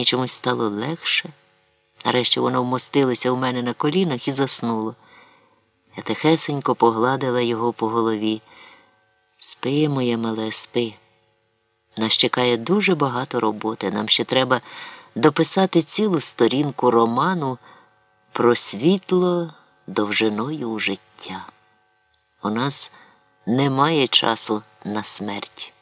мені чомусь стало легше. Нарешті воно вмостилося у мене на колінах і заснуло. Я тихесенько погладила його по голові. Спи, моє мале, спи. Нас чекає дуже багато роботи. Нам ще треба дописати цілу сторінку роману про світло довжиною у життя. У нас немає часу на смерть.